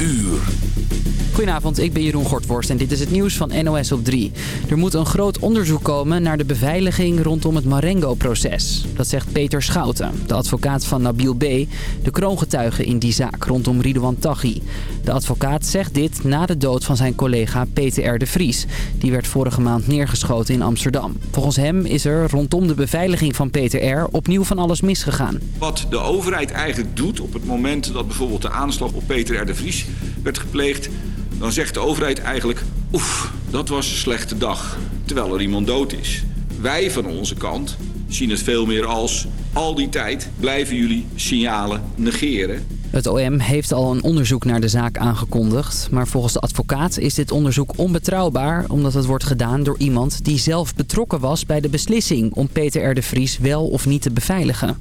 uur. Goedenavond, ik ben Jeroen Gortworst en dit is het nieuws van NOS op 3. Er moet een groot onderzoek komen naar de beveiliging rondom het Marengo-proces. Dat zegt Peter Schouten, de advocaat van Nabil B., de kroongetuige in die zaak rondom Ridouan Taghi. De advocaat zegt dit na de dood van zijn collega Peter R. de Vries. Die werd vorige maand neergeschoten in Amsterdam. Volgens hem is er rondom de beveiliging van Peter R. opnieuw van alles misgegaan. Wat de overheid eigenlijk doet op het moment dat bijvoorbeeld de aanslag op Peter R. de Vries werd gepleegd dan zegt de overheid eigenlijk... oef, dat was een slechte dag, terwijl er iemand dood is. Wij van onze kant zien het veel meer als... al die tijd blijven jullie signalen negeren. Het OM heeft al een onderzoek naar de zaak aangekondigd. Maar volgens de advocaat is dit onderzoek onbetrouwbaar... omdat het wordt gedaan door iemand die zelf betrokken was bij de beslissing... om Peter R. de Vries wel of niet te beveiligen.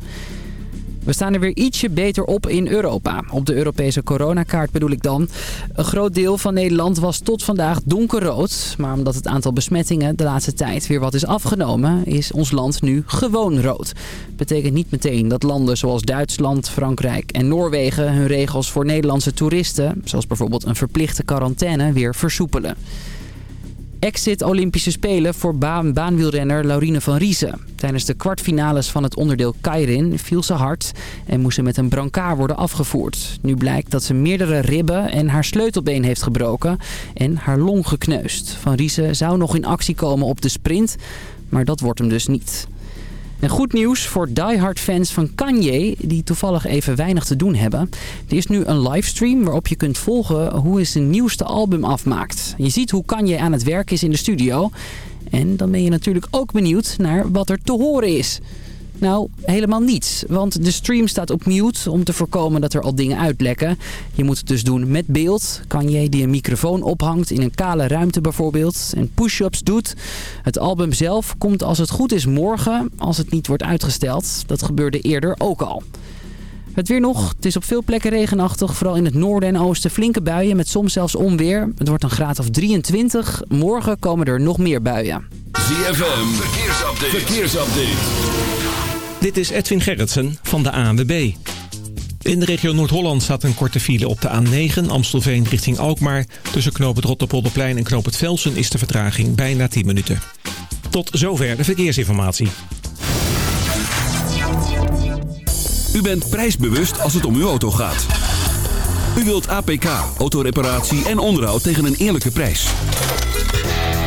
We staan er weer ietsje beter op in Europa. Op de Europese coronakaart bedoel ik dan. Een groot deel van Nederland was tot vandaag donkerrood. Maar omdat het aantal besmettingen de laatste tijd weer wat is afgenomen... is ons land nu gewoon rood. Betekent niet meteen dat landen zoals Duitsland, Frankrijk en Noorwegen... hun regels voor Nederlandse toeristen, zoals bijvoorbeeld een verplichte quarantaine, weer versoepelen. Exit Olympische Spelen voor baan baanwielrenner Laurine van Riesen. Tijdens de kwartfinales van het onderdeel Kairin viel ze hard en moest ze met een brancard worden afgevoerd. Nu blijkt dat ze meerdere ribben en haar sleutelbeen heeft gebroken en haar long gekneusd. Van Riesen zou nog in actie komen op de sprint, maar dat wordt hem dus niet. En goed nieuws voor diehard fans van Kanye, die toevallig even weinig te doen hebben. Er is nu een livestream waarop je kunt volgen hoe hij zijn nieuwste album afmaakt. Je ziet hoe Kanye aan het werk is in de studio. En dan ben je natuurlijk ook benieuwd naar wat er te horen is. Nou, helemaal niets. Want de stream staat op mute om te voorkomen dat er al dingen uitlekken. Je moet het dus doen met beeld. Kan je die een microfoon ophangt in een kale ruimte bijvoorbeeld. En push-ups doet. Het album zelf komt als het goed is morgen. Als het niet wordt uitgesteld. Dat gebeurde eerder ook al. Het weer nog. Het is op veel plekken regenachtig. Vooral in het noorden en oosten flinke buien met soms zelfs onweer. Het wordt een graad of 23. Morgen komen er nog meer buien. ZFM. Verkeersupdate. Verkeersupdate. Dit is Edwin Gerritsen van de ANWB. In de regio Noord-Holland staat een korte file op de A9 Amstelveen richting Alkmaar. Tussen knoop het Rotterpolderplein en knoop het Velsen is de vertraging bijna 10 minuten. Tot zover de verkeersinformatie. U bent prijsbewust als het om uw auto gaat. U wilt APK, autoreparatie en onderhoud tegen een eerlijke prijs.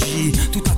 magie, tout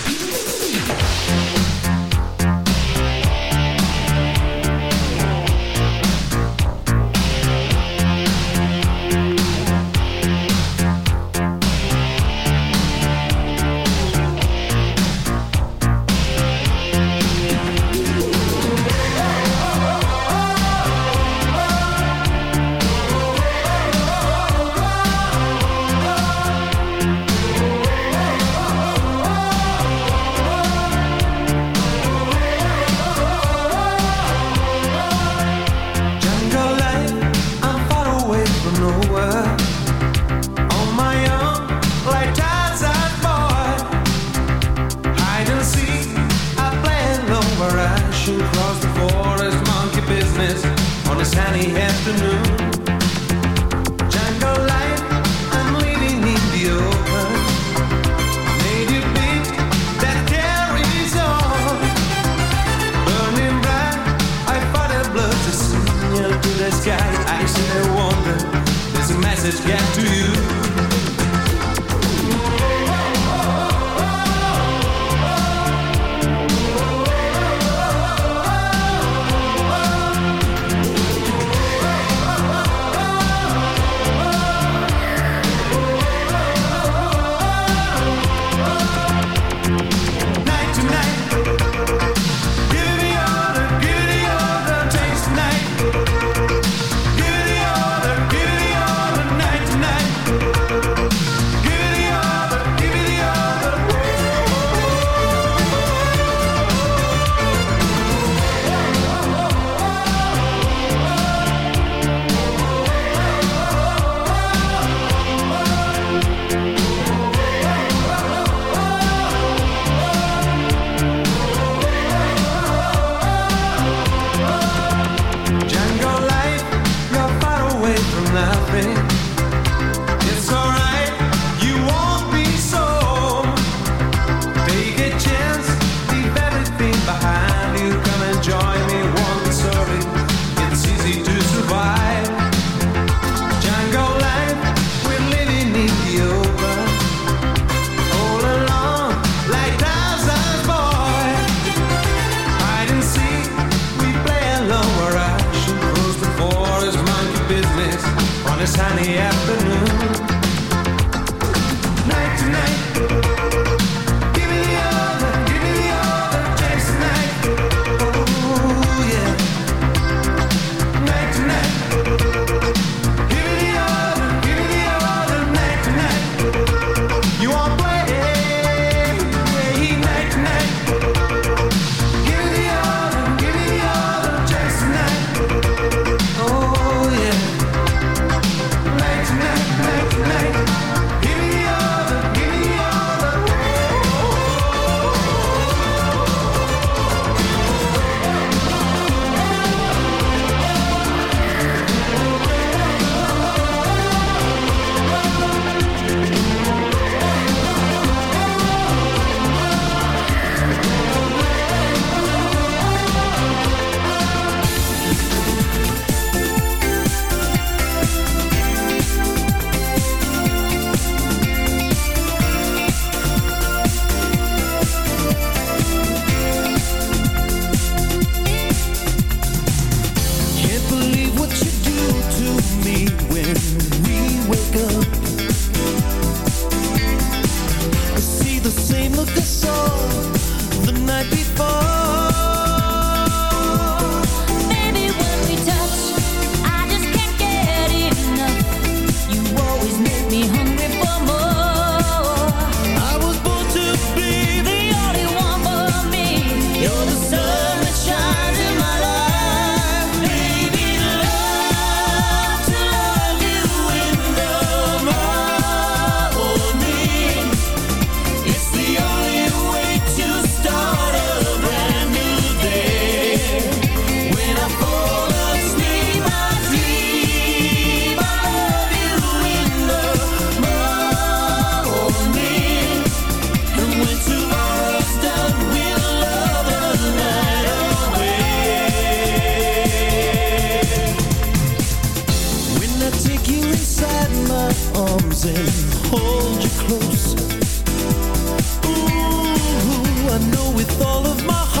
My heart.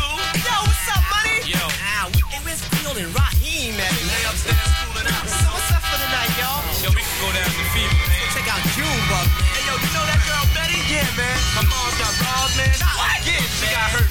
Yo, what's up, money? Yo. Ah, we, hey, where's Field and Raheem at? They upstairs cooling out. So what's up for tonight, y'all? Yo, we can go down to Fever, man. Check out Junebug. Hey, yo, you know that girl Betty? Yeah, man. My mom's got robbed, man. What? Yeah, she got hurt.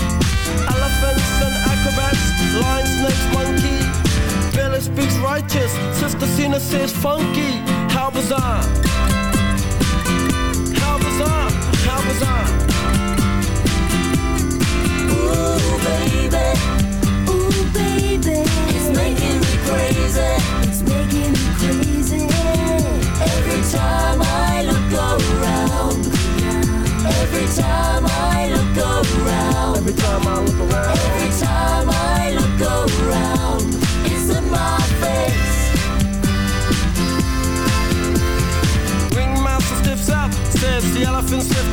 Cena says funky. How bizarre! How bizarre! How bizarre! Ooh, baby. Ooh, baby. It's making me crazy. It's making me crazy. Every time I look around. Every time I look around. Every time I look around.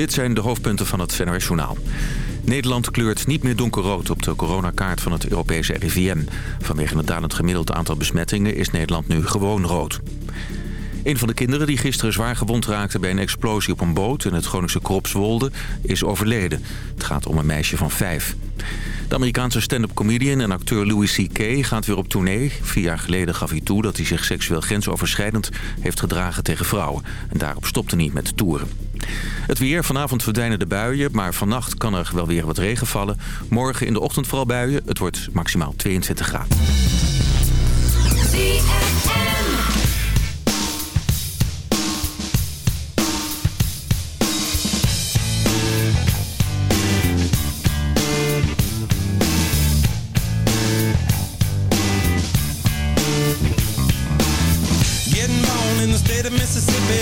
Dit zijn de hoofdpunten van het NOS Journaal. Nederland kleurt niet meer donkerrood op de coronakaart van het Europese RIVM. Vanwege het dalend gemiddeld aantal besmettingen is Nederland nu gewoon rood. Een van de kinderen die gisteren zwaar gewond raakte bij een explosie op een boot in het Groningse Kropswolde is overleden. Het gaat om een meisje van vijf. De Amerikaanse stand-up comedian en acteur Louis C.K. gaat weer op tournee. Vier jaar geleden gaf hij toe dat hij zich seksueel grensoverschrijdend heeft gedragen tegen vrouwen. En daarop stopte hij met toeren. Het weer, vanavond verdwijnen de buien, maar vannacht kan er wel weer wat regen vallen. Morgen in de ochtend vooral buien, het wordt maximaal 22 graden. In the state of.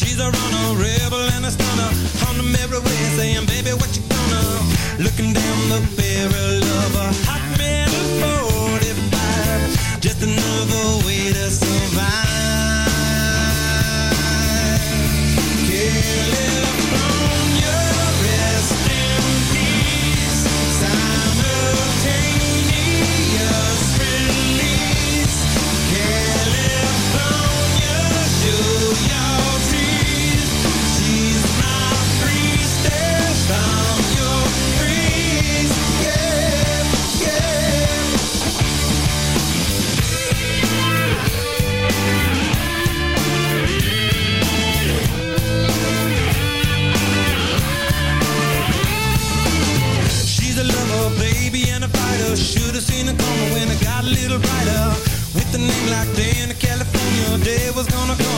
She's a runner, rebel and a stunner. On the merry way, saying, baby, what you gonna? Looking down the barrel of a hot metal 45. Just another way to survive. Should've seen when it got a little brighter. With a name like Dana, California, day was gonna come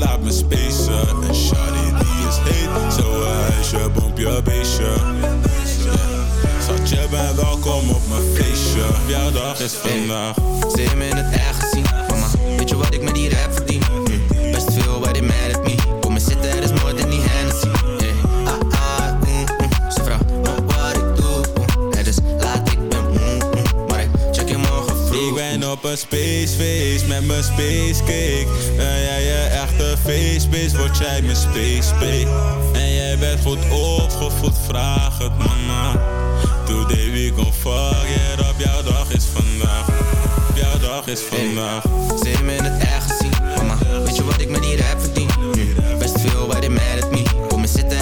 laat me spacen. En Charlie die is heet, zo huisje, pomp je beestje. Zat je bent welkom op mijn feestje. Jouw dag is vandaag. Hey, ze me in het echt gezien, mama. Weet je wat ik met die rap verdien? op space face met mijn spacecake. Ben jij je echte feestbeest, word jij mijn spacebait. En jij bent goed opgevoed, vraag het mama. Today we go fuck it op jouw dag is vandaag. Op jouw dag is vandaag. Hey, me in het echt zien. mama. Weet je wat ik met die heb verdien? Best veel, why de mad at me? Kom me zitten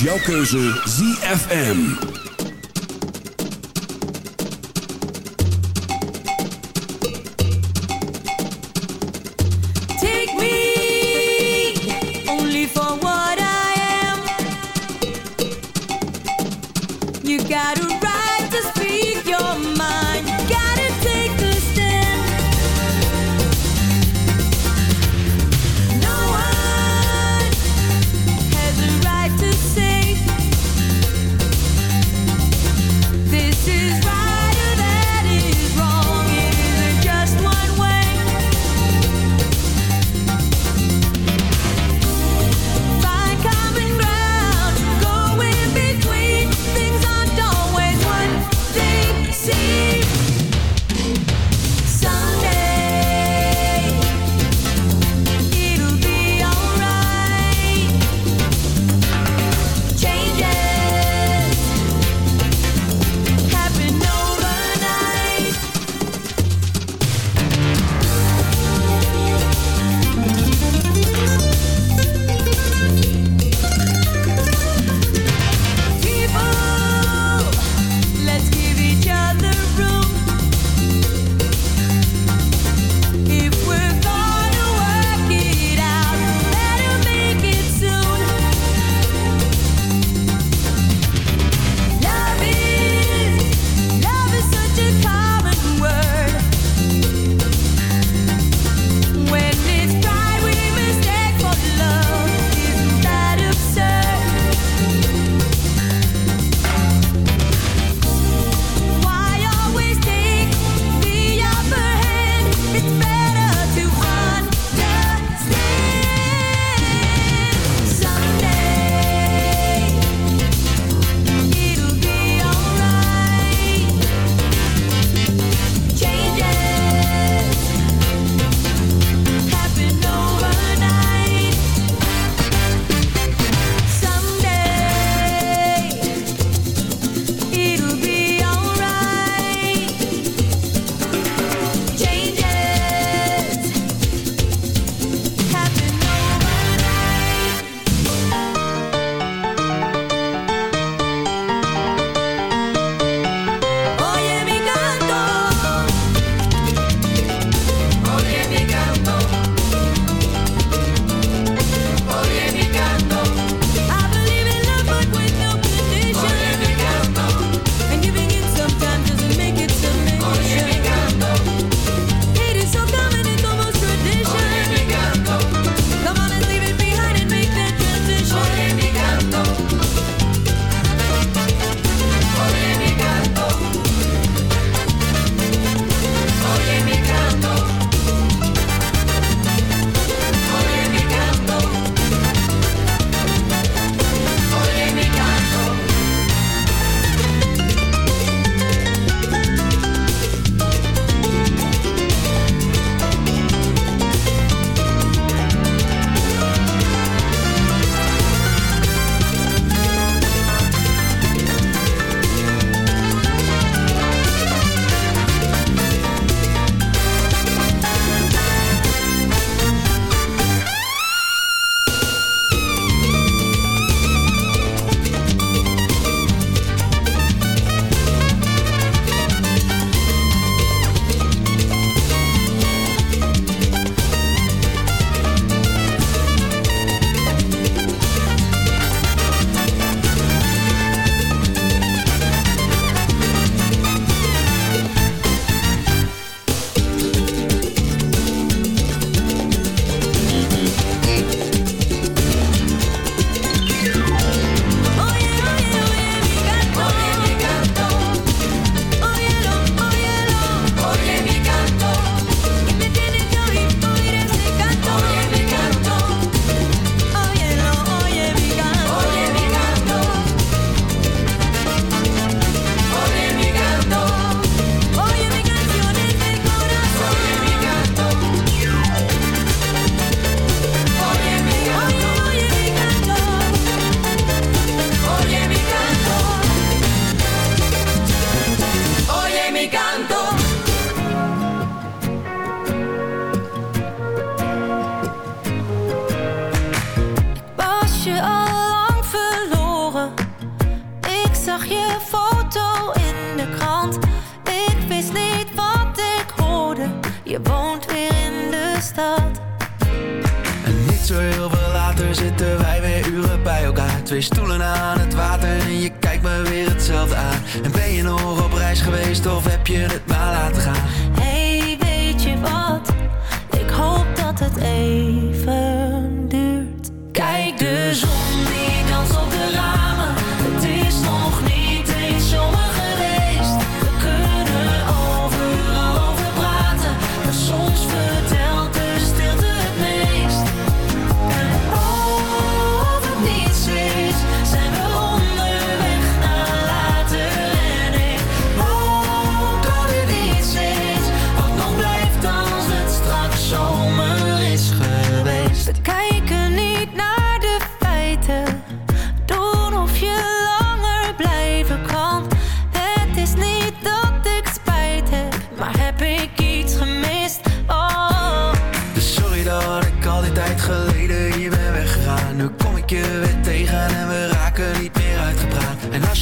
jouw keuze ZFM.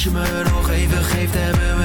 je me nog even geeft, hebben we